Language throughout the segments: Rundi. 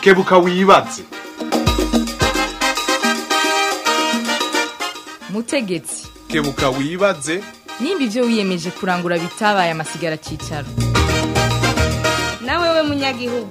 kebuka wibatse mutegetsi kebuka wibaze nimba ibyo wiyemeje kurangura bitabaye amasigara cyicaro nawe we munyagihugu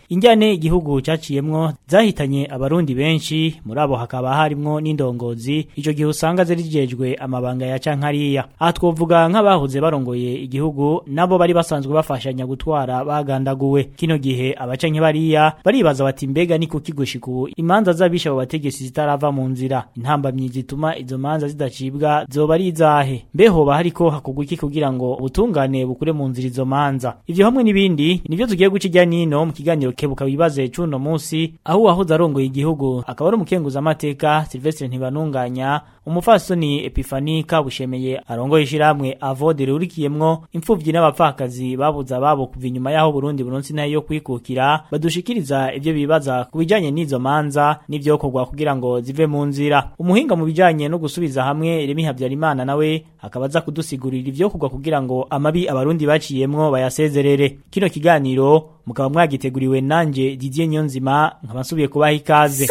injyane igihugu cyaciyemwo zahitanye abarundi benshi muri abo hakaba harimo n'indongozi icyo gihe usanga zari amabanga ya cankariya aha twovuga nk'abahoze barongoye igihugu nabo bari basanzwe bafashanya gutwara bagandaguwe kino gihe abacanke bariya baribaza bati mbega ni ku kigushiku imanza z'abisha abo bategetsi zitarava mu nzira intambamyi zituma izo manza zidacibwa zoba ari izahe amahame mbeho ba hariko hakorwa iki kugira ngo ubutungane bukure mu nzira izo manza ivyo hamwe n'ibindi nivyo tugiye guca ijya nino mu kiganiro kebuka bibaze cuno munsi aho uwahoze arongoye igihugu akaba ari umukenguza amateka Silvestre Ntibanunganya umufasoni epifanika Kabushemeye arongoye ishiramwe Avode rurikiyemwo imfuvyi n'abapfakazi babuza babo kuva inyuma yaho Burundi burunsi nayo yo kwikukira badushikiriza ivyo bibaza kubijanye n'izo manza n'ivyo kogwa kugira ngo zive mu nzira umuhinga mu bijanye no gusubiza hamwe Remi na nawe Akabaza kudusigurira ibyo kugwa kugira ngo amabi abarundi baciyemwo bayasezerere kino kiganiro mukaba mwagiteguriwe nanjye Didier Nyonzima nkabasubiye nsubiye kubaha ikaze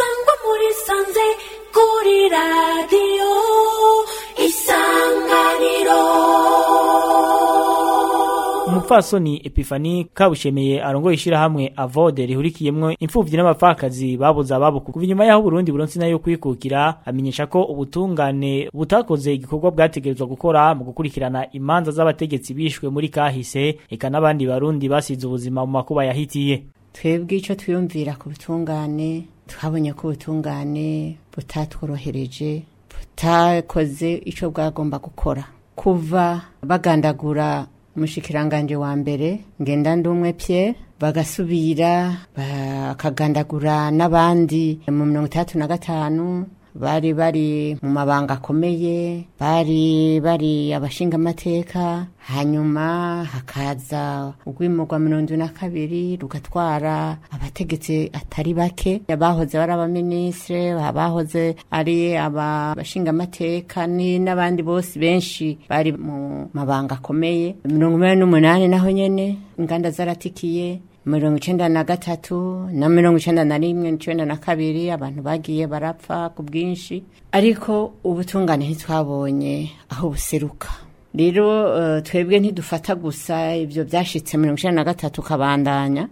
umupfasoni Epifani kabushemeye arongoye ishyirahamwe Avode rihurikiyemwo imfuvyi n'abapfakazi babuze ababo kuva inyuma y'aho Burundi buronsi nayo kwikukira amenyesha ko ubutungane butakoze igikorwa bwategerezwa gukora mu gukurikirana imanza z'abategetsi bishwe muri kahise eka n'abandi barundi basize ubuzima mu makuba yahitiye twebwe icyo twiyumvira ku butungane twabonye ko ubutungane butatworohereje butakoze icyo bwagomba gukora kuva bagandagura umushyikiranganje wa mbere ngenda ndi umwe Pierre bagasubira bakagandagura n'abandi mu mirongo itandatu na gatanu bari bari mu mabanga akomeye bari bari abashingamateka hanyuma hakaza urwimurwa mirongo ine na kabiri rugatwara abategetsi atari bake abahoze ari abaminisitiri bahoze ari abashingamateka n'abandi bose benshi bari mu mabanga akomeye mirongo inani n'umunani naho nyine inganda zaratikiye mirongo icenda na gatatu na mirongo icenda na rimwe n'icyenda na kabiri abantu bagiye barapfa ku bwinshi ariko ubutungane ntitwabonye aho buseruka rero eh, twebwe ntidufata gusa ibyo byashyitse mirongo icyenda na gatatu kabandanya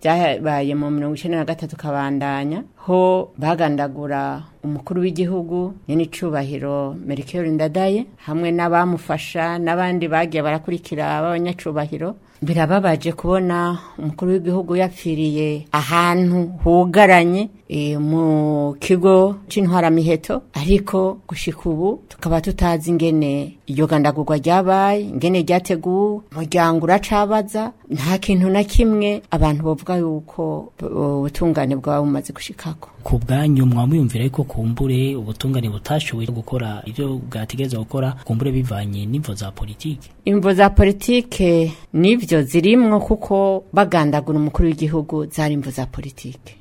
byabaye mu mirongo icyenda na gatatu kabandanya ho bagandagura umukuru w'igihugu n'icyubahiro merikeri ndadaye hamwe n'abamufasha n'abandi bagiye barakurikira b'abanyacubahiro birababaje kubona umukuru w'igihugu yapfiriye ahantu hugaranye mu kigo cy’intwara miheto, ariko gushika ubu tukaba tutazi ingene iryo gandagurwa ryabaye ingene ryateguwe umuryango uracabaza nta kintu na kimwe abantu bavuga yuko ubutungane bwaba bumaze gushikako ku bwanyu mwamwiyumvira yuko kumbure ubutungane butashoboye gukora ibyo bwategereza gukora kumbure bivanye n'imvo za politiki. imvo za politiki nibyo zirimo kuko bagandagura umukuru w'igihugu zari imvo za politike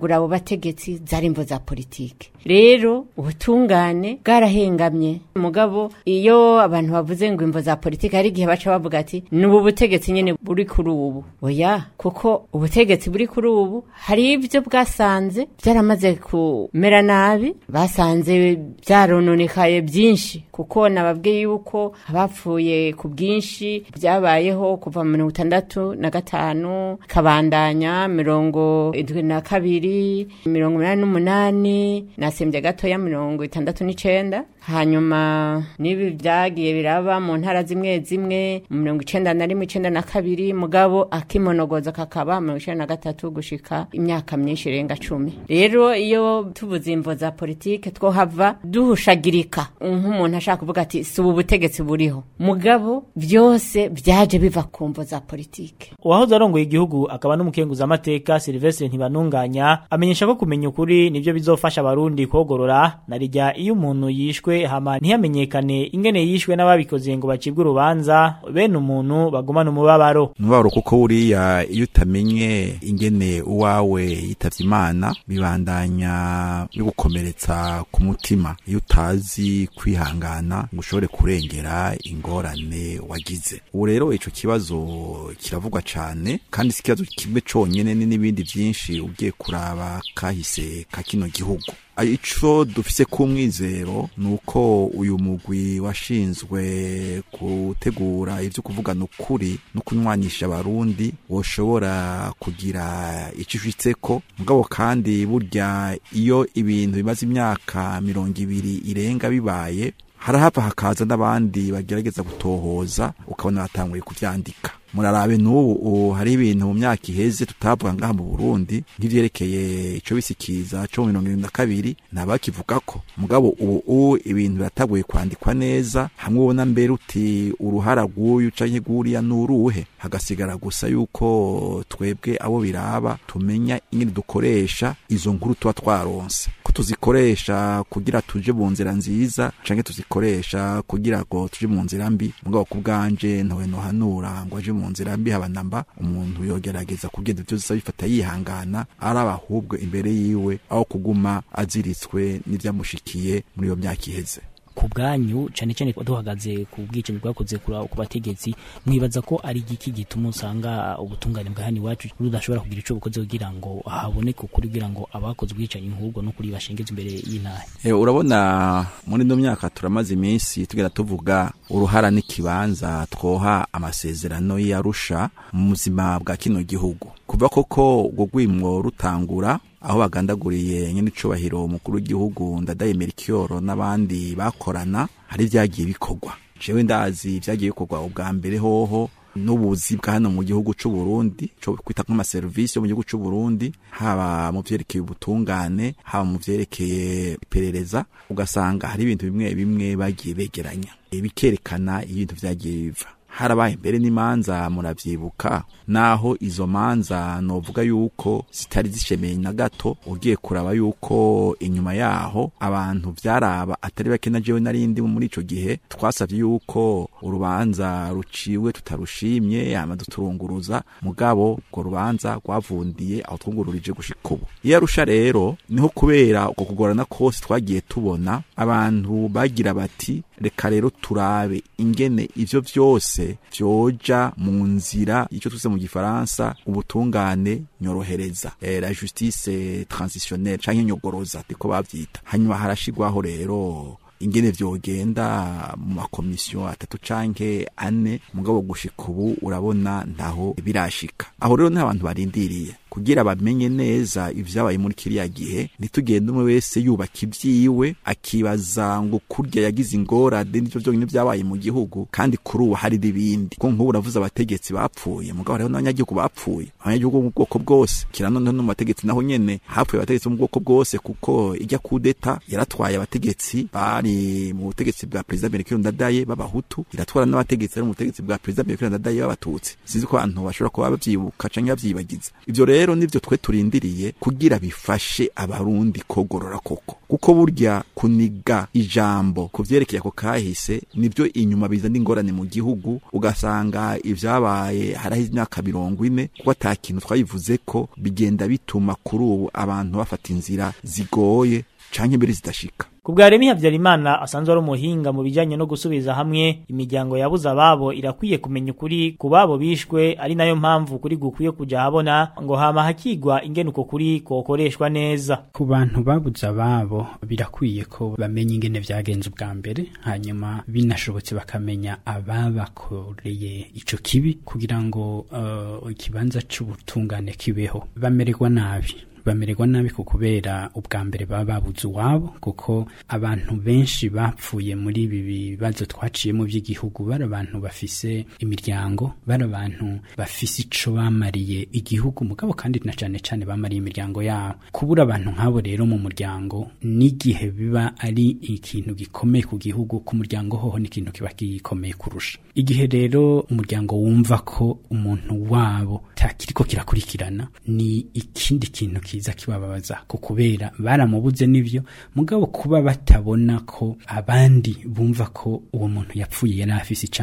gura abo bategetsi zari imvo za politike rero ubutungane bwarahengamye umugabo iyo abantu bavuze ngo imvo za politike hari igihe baca bavuga ati n'ubu butegetsi nyine buri kuri ubu oya kuko ubutegetsi buri kuri ubu hari ibyo bwasanze byaramaze kumera nabi basanze byarononekaye byinshi kuko nababwiye yuko abapfuye ku bwinshi byabayeho kuva mirongo itandatu na gatanu kabandanya mirongo indwi na kabiri mirongo inani n'umunani nasembye gatoya mirongo itandatu n'icyenda hanyuma n'ibi byagiye biraba mu ntara zimwe zimwe mirongo icyenda na rimwe icyenda na kabiri mugabo akimonogoza kakaba mirongo icyenda na gatatu gushika imyaka myinshi irenga cumi rero iyo tubuze imvo za politike twohava duhushagirika nk'umuntu ashaka kuvuga ati si ubu butegetsi buriho mugabo byose byaje biva ku mvo za politike uwahoze arongoye igihugu akaba n'umukenguzamateka serivisi ntibanu intunganya amenyesha ko kumenya ukuri nibyo bizofasha abarundi kogorora narijya iyo umuntu yishwe hama ntiyamenyekane ingene yishwe n'ababikoze ngo bacibwe urubanza bene umuntu bagumana umubabaro umubabaro kuko buriya iyo utamenye ingene uwawe yitavye imana bibandanya bigukomeretsa ku mutima iyo utazi kwihangana ngo ushobore kurengera ingorane wagize ubu rero icyo kibazo kiravugwa cyane kandi si ikibazo kimwe conyene n'ibindi vyinshi ugiye kuraba kahise kakino kino gihugu ah, icyo dufise kumwizero nuko uyu mugwi washinzwe gutegura ibyo kuvugana ukuri no kunywanisha abarundi woshobora kugira icyo ko mugabo kandi burya iyo ibintu bimaze imyaka mirongo ibiri irenga bibaye harahava hakaza n'abandi bagerageza gutohoza ukabona batanguye kubyandika murarabe n'ubu hari ibintu mu myaka iheze tutavuga ngaha mu burundi nk'ibyerekeye icyo bisikiza cyo mirongo irindwi na kabiri ntabakivuga ko mugabo ubu ibintu birataguye kwandikwa neza hamwe ubona mbere uti uruhara rw'uyu canke rw'uriya n'uruhe hagasigara gusa yuko twebwe abo biraba tumenya ingene dukoresha izo nkuru tuba twaronse ko tuzikoresha kugira tuje mu nzira nziza canke tuzikoresha kugira ngo tuje mu nzira mbi mugabo ku bwanje ntowe nohanura ngo aje mu nzira mbi haba namba umuntu yogerageza kugenda byose abifata yihangana araba ahubwo imbere yiwe aho kuguma aziritswe n'ivyamushikiye muri iyo myaka iheze ku bwanyu cyane cyane duhagaze ku bwicanyi bwakoze ku bategetsi mwibaza ko ari igiki gituma usanga uh, ubutungane bwa hano iwacu budashobora kugira icyo bukoze kugira ngo haboneke ukuri kugira ngo abakoze ubwicanyi nk'ubwo n'ukuri bashengeze imbere y'intara eh, urabona muri ino myaka turamaze iminsi tugenda tuvuga uruhara n'ikibanza twoha amasezerano y'arusha mu buzima bwa kino gihugu kuva koko ubwo rutangura aho bagandaguriye n'icyubahiro umukuru w'igihugu ndadaye merikiyoro n'abandi bakorana hari ibyagiye bikorwa jewe ndazi byagiye bikorwa ubwa mbere hoho n'ubuzi bwa hano mu gihugu cy'u Burundi cyo kwita nk'amaserivisi yo mu gihugu cy'u Burundi haba mu byerekeye ubutungane haba mu byerekeye iperereza ugasanga hari ibintu bimwe bimwe bagiye begeranya bikerekana ibintu byagiye biva harabaye mbere n'imanza murabyibuka naho izo manza novuga yuko zitari zishemeye na gato ugiye kuraba yuko inyuma yaho abantu byaraba atari bake na jewe narindi muri icyo gihe twasabye yuko urubanza ruciwe tutarushimye yama duturunguruza mugabo ngo rubanza rwavundiye aho twungururije gushika ubu iyo arusha rero niho kubera uko kugorana kose twagiye tubona abantu bagira bati reka rero turabe ingene ibyo byose vyoja mu nzira icyo tuse mu gifaransa ubutungane nyorohereza e, la justice transitionnelle canke nyogoroza niko bavyita hanyuma harashigwaho rero ingene vyogenda mu makomisiyo atatu canke ane mugabo gushika ubu urabona ntaho birashika aho rero niho abantu barindiriye kugira bamenye neza ibyabaye muri kiriya gihe ntitugende umwe wese yubaka ibyiwe akibaza ngo kurya yagize ingorane n'ivyo vyonyine vyabaye mu gihugu kandi kuri ubu hari n'ibindi ko nk'ubu uravuze abategetsi bapfuye mugabo hariho n'abanyagihugu bapfuye abanyagihugu bo mu bwoko bwose kira no mu bategetsi naho nyene hapfuye abategetsi bo mu bwoko bwose kuko ijya kudeta yaratwaye abategetsi bari mu butegetsi bwa perezida Benekiro Ndadaye b'abahutu iratwara n'abategetsi ari mu butegetsi bwa perezida Benekiro Ndadaye b'abatutsi sizi ko abantu bashobora kuba babyibuka canke babyibagiza ivyo rero nibyo twe turindiriye kugira bifashe abarundi kogorora koko kuko burya kuniga ijambo kuvyerekeye ako kahise nibyo inyuma bizana ingorane mu gihugu ugasanga ibyabaye harahize imyaka mirongo ine kuko ata kintu twabivuze ko bigenda bituma kuri ubu abantu bafata inzira zigoye canke mbere zidashika Kubwaremi Habyarimana asanzwe ari umuhinga mu bijyanye no gusubiza hamwe imiryango yabuze ababo irakwiye kumenya ukuri ku babo bishwe ari nayo mpamvu kuri gukwiye kujya habona ngo hama hakigwa ingene uko kuri kokoreshwa neza ku bantu babuze ababo birakwiye ko bamenya ingene vyagenze ubwa mbere hanyuma binashobotse bakamenya ababakoreye icyo kibi kugira ngo uh, ikibanza cy’ubutungane kibeho bamererwa nabi bamererwa nabi ko kubera ubwa mbere baba babuze iwabo kuko abantu benshi bapfuye muri ibi bibazo twaciyemo by'igihugu bari abantu bafise imiryango bari abantu bafise ico bamariye igihugu mugabo kandi na cane cane bamariye imiryango yabo kubura abantu nk'abo rero mu muryango n'igihe biba ari ikintu gikomeye ku gihugu ku muryango hoho n'ikintu kiba gikomeye kurusha igihe rero umuryango wumva ko umuntu wabo takiriko kirakurikirana ni ikindi kintu byiza kibababaza ko kubera baramubuze n'ibyo mugabo kuba batabona ko abandi bumva ko uwo muntu yapfuye yari afise icyo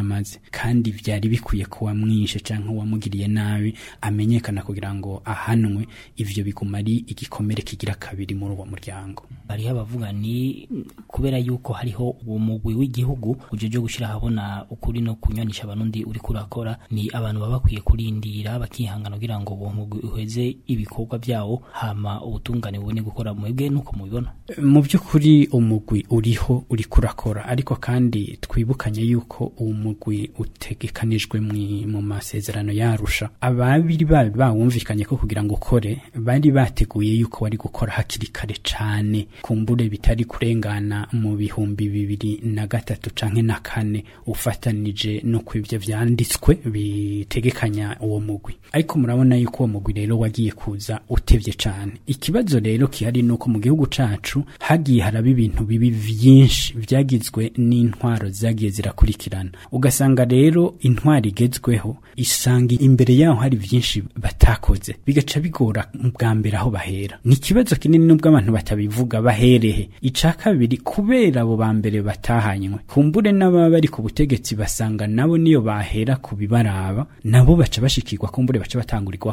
kandi byari bikwiye ko wamwishe cyangwa uwamugiriye nabi amenyekana kugira ngo ahanwe ibyo bigumari igikomere kigira kabiri muri uwo muryango hariho abavuga ni kubera yuko hariho uwo mugwi w'igihugu ujya ujya gushyira ahabona ukuri no kunyanisha abanundi uri kurakora ni abantu baba bakwiye kurindira bakihangana kugira ngo uwo mugwi uheze ibikorwa byawo hama ubutungane ubu ni gukora mwebwe nuko mubibona mu by'ukuri umugwi uriho uri kurakora ariko kandi twibukanye yuko umugwi utegekanijwe mu masezerano yarusha ababiri babi bawumvikanye ko kugira ngo ukore bari bateguye yuko wari gukora hakiri kare cyane kumbure bitari kurengana mu bihumbi bibiri na gatatu canke na kane ufatanije no ku ibyo byanditswe bitegekanya uwo mugwi ariko murabona yuko uwo mugwi rero wagiye kuza utebye cyane ikibazo rero kihari ni uko mu gihugu cacu yacu hagiye haraba ibintu bibi byinshi byagizwe n'intwaro zagiye zirakurikirana ugasanga rero intwaro igezweho isanga imbere yaho hari byinshi batakoze bigaca bigora bwa mbere aho bahera ni ikibazo kinini n'ubwo abantu batabivuga baherehe icya kabiri kubera abo ba mbere batahanywe kumbure n'ababa bari ku butegetsi basanga nabo niyo bahera ku bibaraba nabo baca bashikirwa kumbure baca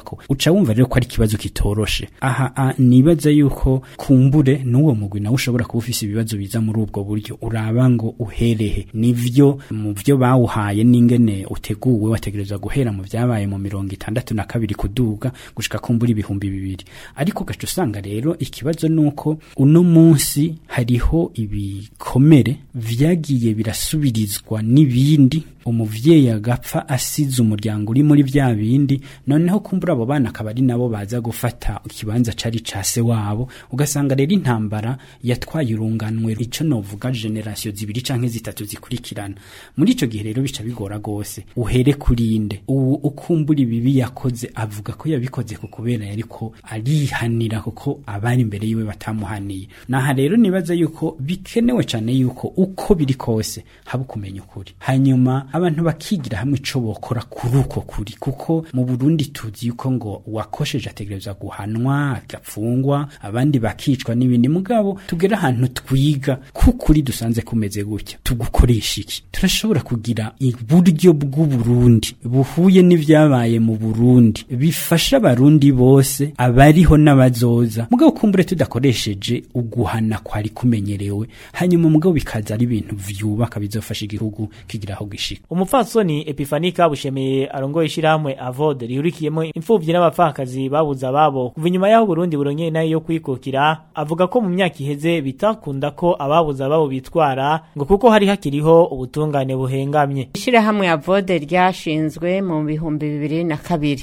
ko uca wumva rero ko ari ikibazo kitoroshe aha nibaza yuko kumbure n'uwo uwo mugwi nawe ushobora kuba ufise ibibazo biza muri ubwo buryo uraba ngo uherehe nivyo mu vyo bawuhaye n'ingene uteguwe wategerezwa guhera mu vyabaye mu mirongo itandatu na kabiri kuduga gushika kumbura ibihumbi bibiri ariko gaca usanga rero ikibazo nuko uno munsi hariho ibikomere vyagiye birasubirizwa n'ibindi umuvyeyi agapfa asize umuryango uri muri vya bindi noneho kumbura abo bana akaba ari nabo baza gufata ikibanza cari ca se wabo ugasanga rero intambara ndwara yatwaye urunganwe icyo novuga generasiyo zibiri cyangwa zitatu zikurikirana muri icyo gihe rero bica bigora rwose uhere kurinde ukumbura ibibi yakoze avuga ko yabikoze ku kubera yari ko arihanira kuko abari imbere yiwe batamuhaniye naha rero nibaza yuko bikenewe cyane yuko uko biri kose haba kumenya ukuri hanyuma abantu bakigira hamwe icyo bokora kuri uko kuri kuko mu Burundi tuzi yuko ngo uwakosheje ategereza guhanwa agafungwa abandi bakicwa n'ibindi muga ubwabo tubwire ahantu twiga kukuri dusanze kumeze gutya tugukoresha iki turashobora kugira uburyo bw'uburundi buhuye n'ibyabaye mu burundi bifasha abarundi bose abariho n'abazoza mugabo kumbure tudakoresheje uguhana kwari kumenyerewe hanyuma mugabo bikaza ari ibintu vyubaka bizofasha igihugu kigira aho gishika umupfatsoni epifanika bushemeye arongoye ishyirahamwe avode rihurikiyemo imfubyi n'abapfakazi babuze ababo kuva inyuma y'aho burundi buronye nayo yo kwikukira avuga ko mu myaka imyaka iheze bitakunda ko ababuze ababo bitwara ngo kuko hari hakiriho ubutungane buhengamye ishyirahamwe ya vode ryashinzwe mu bihumbi bibiri na kabiri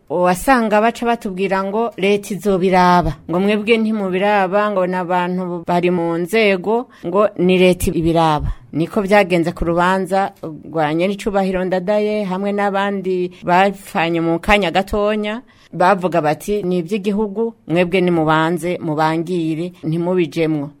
wasanga baca batubwira ngo leta izobiraba ngo mwebwe ntimubiraba ngo n'abantu bari mu nzego ngo ni leta ibiraba niko byagenze ku rubanza rwa nyiricubahiro ndadaye hamwe n'abandi bapfanye mu kanya gatonya bavuga bati ni iby'igihugu mwebwe nimubanze mubangire ntimubijemwo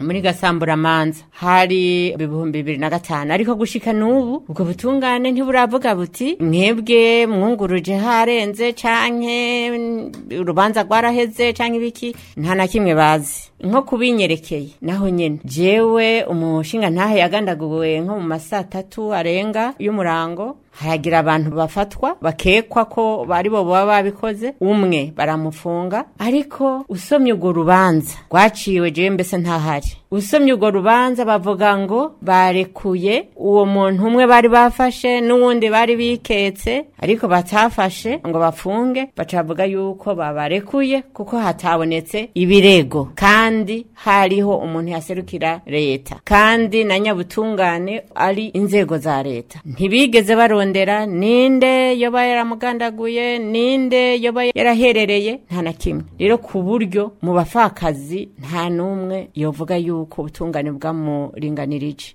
muri gasamburamanza hari ibihumbi bibiri na gatanu ariko gushika n'ubu ubwo butungane ntiburavuga buti mwebwe mwunguruje harenze canke urubanza rwaraheze canke ibiki nta na kimwe bazi nko kubinyerekeye naho nyine jewe umushinga ntahe yagandaguwe nko mu masaa tatu arenga y'umurango hagira abantu bafatwa bakekwa ko bari bo baba babikoze umwe baramufunga ariko usomye urwo rubanza rwaciwe jewe mbese ntahari usomye urwo rubanza bavuga ngo barekuye uwo muntu umwe bari bafashe n'uwundi bari biketse ariko batafashe ngo bafunge bacavuga yuko babarekuye kuko hatabonetse ibirego kandi hariho umuntu yaserukira leta kandi na nyabutungane ari inzego za leta ntibigeze barondera ninde yoba yaramugandaguye ninde yoba yaraherereye nta na kimwe rero ku buryo mu bafakazi nta n'umwe yovuga yuko yuko ubutungane bwamuringanirije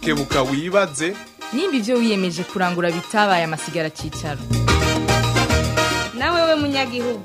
kebuka wibaze nimba ibyo wiyemeje kurangura bitabaye amasigara cyicaro munyagihugu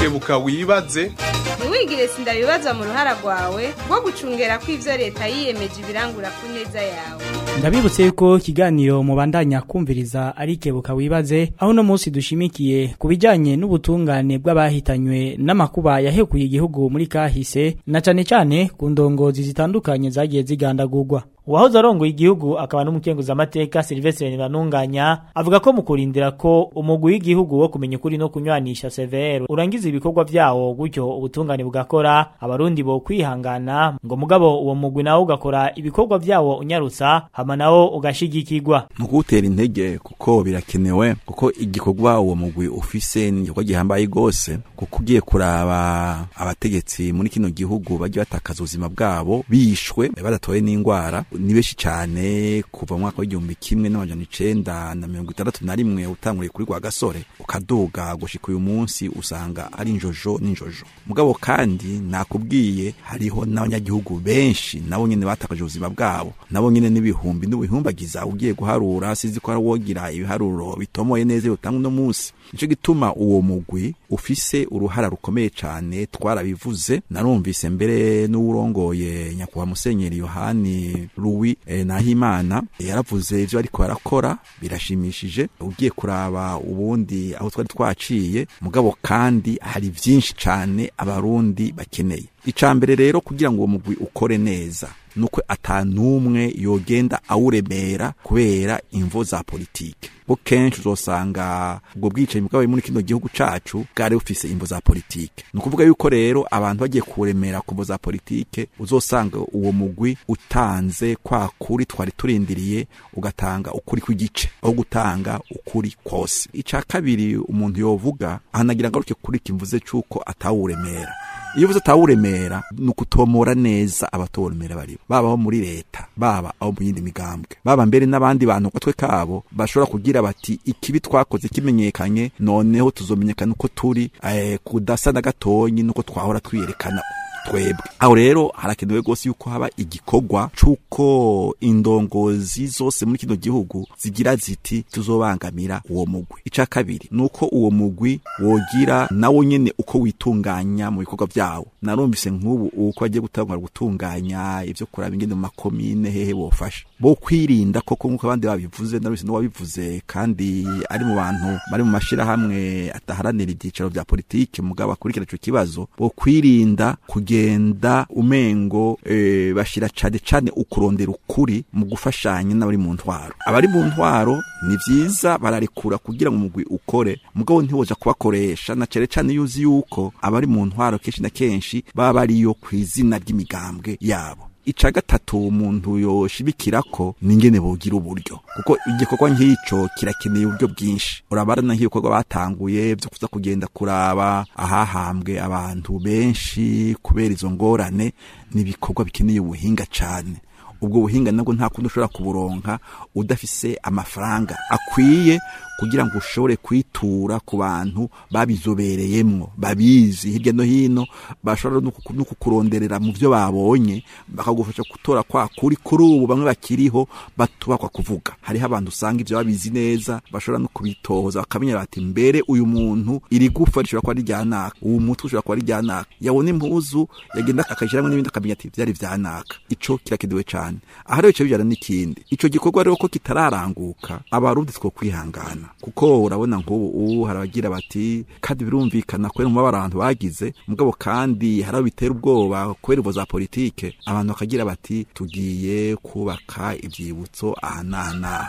kebuka wibaze ntiwigire sindabibaza mu ruhara rwawe rwo gucungera ko ibyo leta yiyemeje ibirangura ku neza yawe ndabibutse yuko ikiganiro mubandanya kumviriza ari kebuka wibaze aho uno munsi dushimikiye ku bijyanye n'ubutungane bw'abahitanywe n'amakuba yahekuye igihugu muri kahise na cyane cyane ku ndongozi zitandukanye zagiye zigandagurwa uwahoze arongoye igihugu akaba n'umukenguzamateka Silvestre Ntibantunganya avuga ko mu kurindira ko umugwi w'igihugu wo kumenya ukuri no kunywanisha CVR urangiza ibikorwa vyawo gutyo ubutungane bugakora abarundi bo kwihangana ngo mugabo uwo mugwi nawo ugakora ibikorwa vyawo unyarutsa hama nawo ugashigikirwa mu kuwutera intege kuko birakenewe kuko igikogwa uwo mugwi ufise ni igikorwa gihambaye igose kuko ugiye kuraba abategetsi muri gihugu bajya batakaza ubuzima bwabo bishwe badatoye n'ingwara ni benshi cyane kuva mu mwaka w'igihumbi kimwe n'amajana icenda na mirongo itandatu na rimwe utanguriye kuri rwa gasore ukaduga gushika uyu munsi usanga ari injojo n'injojo mugabo kandi nakubwiye hariho n'abanyagihugu benshi nabo nyine batakaje ubuzima bwabo nabo nyine n'ibihumbi n'ubihumbagiza ugiye guharura sizi ko wogira ibiharuro bitomoye neza utanga uno munsi nicyo gituma uwo mugwi ufise uruhara rukomeye cyane twarabivuze narumvise mbere n'uwurongoye nyakubahwa musenyeri yohani ruwi eh, nahimana yaravuze ibyo ariko arakora birashimishije ugiye kuraba ubundi aho twari twaciye mugabo kandi hari byinshi cyane abarundi bakeneye icambere rero kugira ngo uwo mugwi ukore neza nuko atanumwe yogenda awuremera kubera imvo za politike bo kenshi uzosanga ubwo bwicanyi bwabaye muri kino gihugu cacu bwari bufise imvo za politike ni ukuvuga yuko rero abantu bagiye kuremera ku mvo za politike uzosanga uwo mugwi utanze kwa kuri twari turindiriye ugatanga ukuri kw'igice aho gutanga ukuri kose. ica kabiri umuntu yovuga ahanagira ngaruke kuri kimvuze c'uko atawuremera iyo ubuze atawuremera ni ukutomora neza abatoremera baribo baba abo muri leta baba abo mu yindi migambwe baba mbere n'abandi bantu gatwe kabo bashobora kugira bati ikibi twakoze kimenyekanye noneho tuzomenyekana uko turi eh, kudasa na gatonyi nuko twahora twiyerekana twebwe aho rero harakenewe rwose yuko haba igikorwa cy'uko indongozi zose muri kino gihugu zigira ziti tuzobangamira uwo mugwi icya kabiri ni uko uwo mugwi wogira nawo nyine uko witunganya mu bikorwa byawo narumvise nk'ubu uko agiye gutangura gutunganya ibyo kuraba ingene mu makomine hehe bofasha bo kwirinda koko nk'uko abandi babivuze narumvise n'uwabivuze kandi ari mu bantu bari mu mashirahamwe ataharanira ibyicaro bya politiki mugabo akurikira icyo kibazo bo kwirinda kugenda umengo e, bashira cane cane ukurondera ukuri mu gufashanya n'abari mu ntwaro abari mu ntwaro ni byiza bararekura kugira ngo umugwi ukore mugabo ntiwoza kubakoresha na cane cane yuzi yuko abari mu ntwaro kenshi na kenshi benshi baba bariyo ku izina ry'imigambwe yabo ica gatatu umuntu yoshibikira ko ningene bogira uburyo kuko igikorwa nkicyo kirakeneye uburyo bwinshi urabana nk'ibikorwa batanguye byo kuza kugenda kuraba ahahambwe abantu benshi kubera izo ngorane n'ibikorwa bikeneye ubuhinga cyane. ubwo buhinga nabwo nta kundi ushobora kuburonka udafise amafaranga akwiye kugira ngo ushobore kwitura ku bantu babizobereyemo babizi hirya no hino bashobora no kukuronderera mu byo babonye bakagufasha gutora kwa kuri kuri ubu bamwe bakiriho batubakwa kuvuga hariho abantu usanga ibyo babizi neza bashobora no kubitoza bakamenya bati mbere uyu muntu iri gufa rishobora kuba rijyanaka uwo mutwe ushobora kuba rijyanaka yabona impuzu yagenda akayishyiramo n'ibindi akamenya ati byari byanaka ico kirakedewe cyane cyane aha rero icyo bijyana n'ikindi icyo gikorwa rero ko kitararanguka abarundi two kwihangana kuko urabona nk'ubu hari abagira bati kandi birumvikana kubera umubare abantu bagize mugabo kandi hari abo bitera ubwoba kubera ivo za politike abantu bakagira bati tugiye kubaka ibyibutso aha n'aha n'aha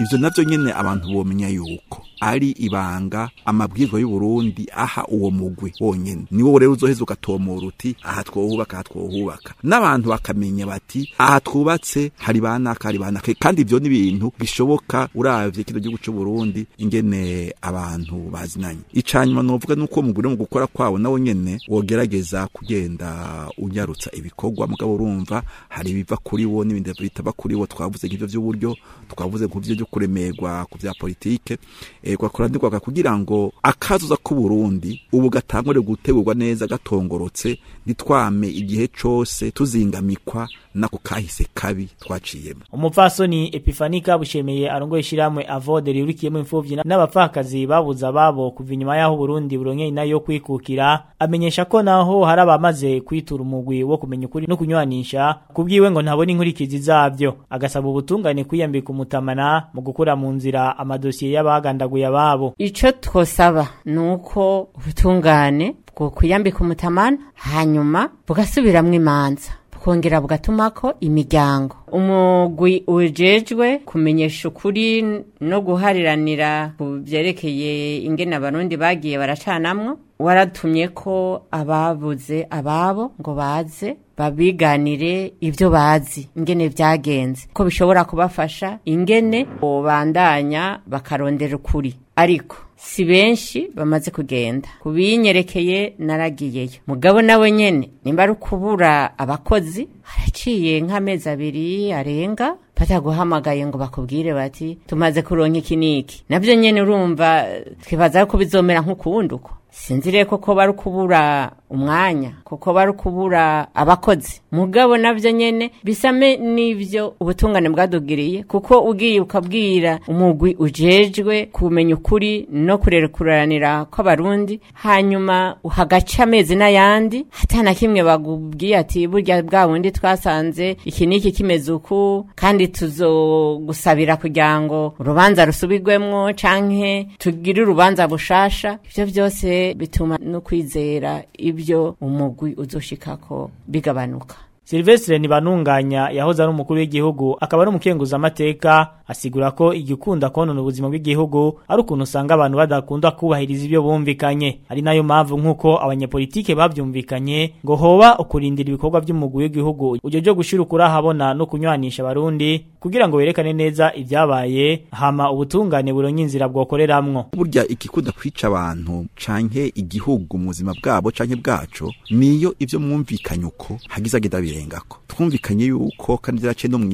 ivyo navyo nyene abantu bomenya yuko ari ibanga amabwirwa y'uburundi aha uwo mugwi wonyene niwo rero uzoheza ugatomora uti aha twohubaka aha twohubaka n'abantu bakamenya bati aha twubatse hari banaka hari banaka kandi ivyo n'ibintu bishoboka uravye kino gihugu c'uburundi ingene abantu bazinanye icanyuma novuga nuko mugwi no mu gukora kwawo nawo nyene wogerageza kugenda unyarutsa ibikorwa mugabo urumva hari ibiva kuri wo n'ibindi bitaba kuri wo twavuze nk'ivyo vy'uburyo twavuze nk'ivyo kuremerwa ku bya politiki eh, gakora kugira ngo akazuza k'uburundi ubu gatangure gutegurwa neza gatongorotse ntitwame igihe cyose tuzingamikwa nako kahise kabi twaciyemo umupfasoni epifanika bushemeye arongoye ishyirahamwe avode rihurikiyemo imfubyi n'abapfakazi babuze ababo kuva inyuma y'aho uburundi burongeye nayo kwikukira amenyesha ko naho hari abamaze kwitura umugwi wo kumenya ukuri no kunywanisha kubwiwe ngo ntabone inkurikizi zabyo agasaba ubutungane kwiyambika umutamana mu gukura mu nzira amadosiye y'abagandaguye ababo icyo twosaba ni uko ubutungane kuyambika umutamana hanyuma bugasubiramo imanza bukongera bugatumako imiryango umugwi ujejwe kumenyesha ukuri no guhariranira ku byerekeye ingene abarundi bagiye baracanamwo waratumye ko ababuze ababo ngo baze babiganire ibyo bazi ingene byagenze ko bishobora kubafasha ingene bandanya bakarondera ukuri ariko si benshi bamaze kugenda ku binyerekeye naragiyeyo mugabo nawe nyine nimba ari ukubura abakozi haraciye nk'amezi abiri arenga bataguhamagaye ngo bakubwire bati tumaze kuronka iki n'iki nabyo nyine urumva twibaza ko bizomera nk'ukundi uko sinzire ko bari kubura umwanya kuko bari kubura abakozi mugabo nabyo nyene bisame n’ibyo ubutungane bwadugiriye kuko ugiye ukabwira umugwi ujejwe kumenya ukuri no kurerekuriranira kw'abarundi hanyuma hagaca amezi n'ayandi hatana kimwe bagubwiye ati burya bwa bundi twasanze iki n'iki kimeze uku kandi tuzogusabira kugira ngo urubanza rusubirwemwo canke tugire urubanza bushasha ibyo byose bituma no kwizera ibyo byo umugwi uzoshikako bigabanuka Silvestre Nibanunganya yahoze ari umukuru w'igihugu akaba ari umukenguza amateka asigura ko igikunda konona ubuzima bw'igihugu ari ukuntu usanga abantu badakunda kubahiriza ibyo bumvikanye ari nayo mpamvu nk'uko abanyepolitike babyumvikanye ngo hoba ukurindira ibikorwa by'umugwi w'igihugu ujojo gushira ukurahabona no kunywanisha abarundi kugira ngo berekane neza ibyabaye hama ubutungane buronye inzira bwokoreramwo burya ikikunda kwica abantu canke igihugu mu buzima bwabo canke bwacu niyo ivyo mwumvikanye uko hagize agidabire ko twumvikanye yuko kandi byaraciye no mu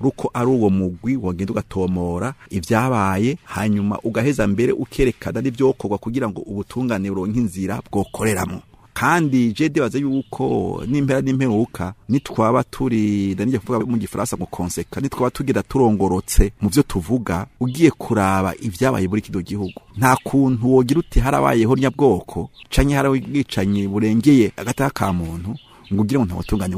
ruko ari uwo mugwi wagenda ugatomora ibyabaye hanyuma ugaheza mbere ukerekana n'ibyokorwa kugira ngo ubutungane nk’inzira bwokoreramo kandi Jede ndibaza yuko n'impera n'imperuka nitwaba turi ndanije kuvuga mu gifaransa mu konseka nitwaba tugira turongorotse mu byo tuvuga ugiye kuraba ibyabaye muri kido gihugu nta kuntu wogira uti harabayeho nyabwoko canke hari ubwicanyi burengeye agataha ka muntu ngo ugire ngo nta butungane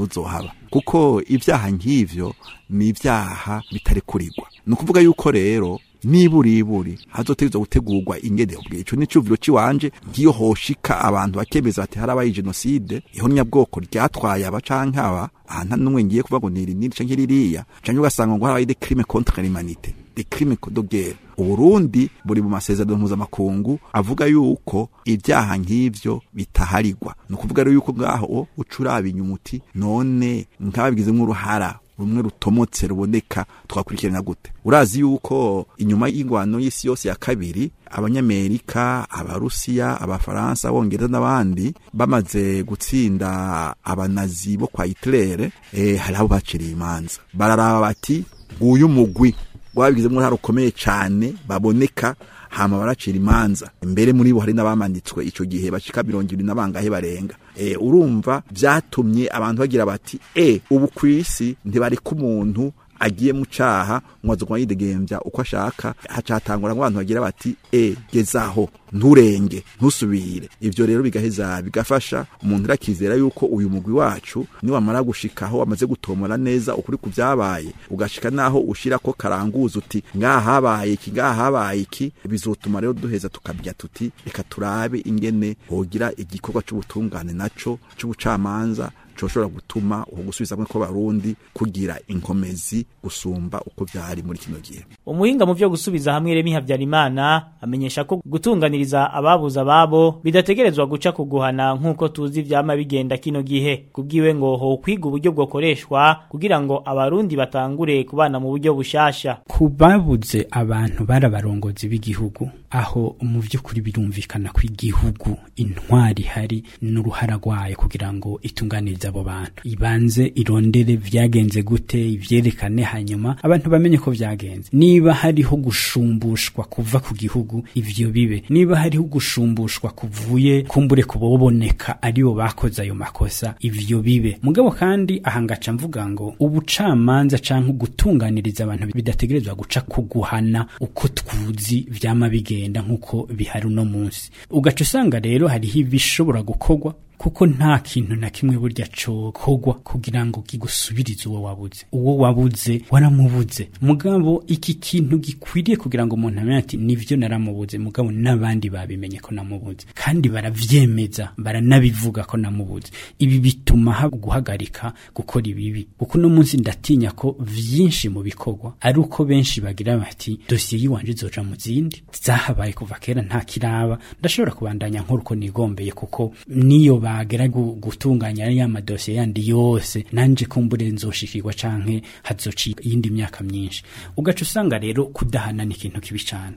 kuko ibyaha nk'ibyo ni ibyaha bitarekurigwa ni ukuvuga yuko rero niburiburi hazotegerezwa gutegurwa ingene ubwico n'icuviro ciwanje nk'iyo hoshika abantu bakemeza bati harabaye jenoside ihonyabwoko ryatwaye aba canke aba aha n'umwe ngiye kuvuga ngo niri niri canke ririya canke ugasanga ngo harabaye de crime contre l'humanité de crime de uburundi buri mu masezerano mpuzamakungu avuga yuko ibyaha nk'ibyo bitaharigwa ni ukuvuga rero yuko ngaho oh, uca uraba umuti none nk'ababigize nk'uruhara rumwe rutomotse ruboneka twakurikirana gute urazi yuko inyuma y'ingwano y'isi yose ya kabiri abanyamerika abarusiya abafaransa abongereza n'abandi bamaze gutsinda abanazi bo kwa hitilere eh, hari abo baciriye imanza bararaba bati nguyu mugwi rwabigizemo uruhare rukomeye cyane baboneka hama baracira imanza mbere muri bo hari n'abamanitswe icyo gihe bashika mirongo ibiri n'abangahe barenga e, urumva byatumye abantu bagira bati e ubu ku isi ntibareka umuntu agiye mu cyaha umwazukwa yidegembya uko ashaka hacatangura nk'abantu bagira bati e eh, gezaho nturenge ntusubire ibyo rero bigaheza bigafasha umuntu irakizera yuko uyu mugwi wacu niwamara gushikaho wamaze gutomora neza ukuri ku byabaye ugashika naho ushira ko karanguza uti ngahabaye iki ngahabaye iki bizotuma rero duheza tukabya tuti reka turabe ingene hogira igikorwa cy'ubutungane naco cy'ubucamanza coshobora gutuma uwo gusubizamwe kw'abarundi kugira inkomezi gusumba uko byari muri kino gihe umuhinga mu byo gusubiza hamwe Remi Habyarimana amenyesha ko gutunganiriza ababuza ababo bidategerezwa guca kuguhana nk'uko tuzi ibyama bigenda kino gihe kubwiwe ngo ho kwiga uburyo bwokoreshwa kugira ngo abarundi batangure kubana mu buryo bushasha kubabuze abantu barabarongozi b'igihugu aho mu by'ukuri birumvikana kw'igihugu intwari hari n'uruhara rwayo kugira ngo itunganirize abo bantu ibanze irondere vyagenze gute ibyerekane hanyuma abantu bamenye ko byagenze niba hariho gushumbushwa kuva ku gihugu ivyo bibe niba hariho gushumbushwa kuvuye kumbure ku boboneka aribo bakoze ayo makosa ivyo bibe mugabo kandi ahangaca mvuga ngo ubucamanza canke gutunganiriza abantu bidategerezwa guca kuguhana uko twuzi vyama bigenda nk'uko bihari uno munsi ugaca usanga rero hariho ibishobora gukogwa. kuko nta kintu na kimwe burya cokogwa kugira ngo kigusubirize uwo wabuze uwo wabuze waramubuze mugabo iki kintu gikwiriye kugira ngo umuntu amenye ati nivyo naramubuze mugabo n'abandi babimenye ko namubuze kandi baravyemeza baranabivuga ko namubuze ibi bituma guhagarika gukora ibibi kuko uno munsi ndatinya ko vyinshi mu bikorwa ari uko benshi bagira bati dosiye yiwanje izoja mu zindi zahabaye kuva kera nta kiraba ndashobora kubandanya nk'uko nigombeye kuko niyo ba bagera gutunganya ya madosiye yandi yose nanje kumbure nzoshikirwa canke hazocika yindi myaka myinshi ugaca usanga rero kudahana ni ikintu kibi cane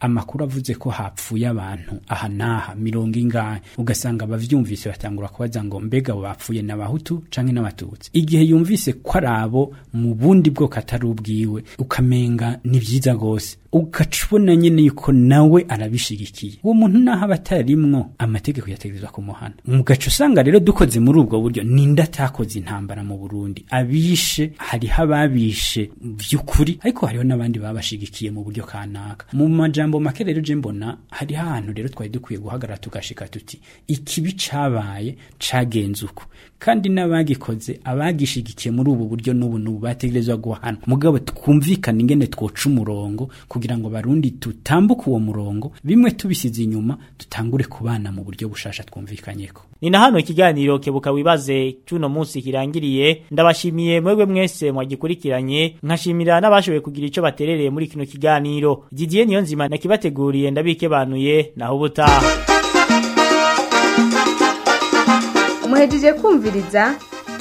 amakuru avuze ko hapfuye abantu aha n'aha mirongo ingahe ugasanga ababyumvise batangura kubaza ngo mbega bapfuye n'abahutu canke n'abatutsi igihe yumvise ko ari abo mu bundi bwoko atari ubwiwe ukamenga ni byiza rwose ugaca ubona nyine yuko nawe arabishigikiye uwo muntu n'aho aba atarimwo amategeko yategerezwa ku bakamuhana mugaca usanga rero dukoze muri ubwo buryo ninde atakoze intambara mu Burundi abishe hariho ababishe by'ukuri ariko hariho n'abandi babashigikiye mu buryo kanaka mu majambo make rero je mbona hari ahantu rero twari dukwiye guhagarara tugashika tuti ikibi cabaye cagenze uko kandi n'abagikoze abagishigikiye muri ubu buryo n'ubu n'ubu bategerezwa guhana mugabo twumvikana ingene twoca umurongo kugira ngo barundi tutambuke uwo murongo bimwe tubisize inyuma dutangure kubana mu buryo bushasha twumvikana ni nina hano ikiganiro kebuka wibaze cuno munsi kirangiriye ndabashimiye mwegwe mwese mwagikurikiranye nkashimira n'abashoboye kugira ico baterereye muri kino kiganiro Didier Niyonzima nakibateguriye ndabikebanuye naho ubutaha muhejeje kumviriza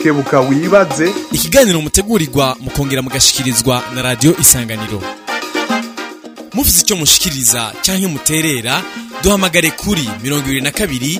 kebuka wibaze ikiganiro mutegurirwa mukongera mugashikirizwa na radio isanganiro muvuze icyo mushikiriza cyangwa muterera duhamagare kuri mirongo ibiri na kabiri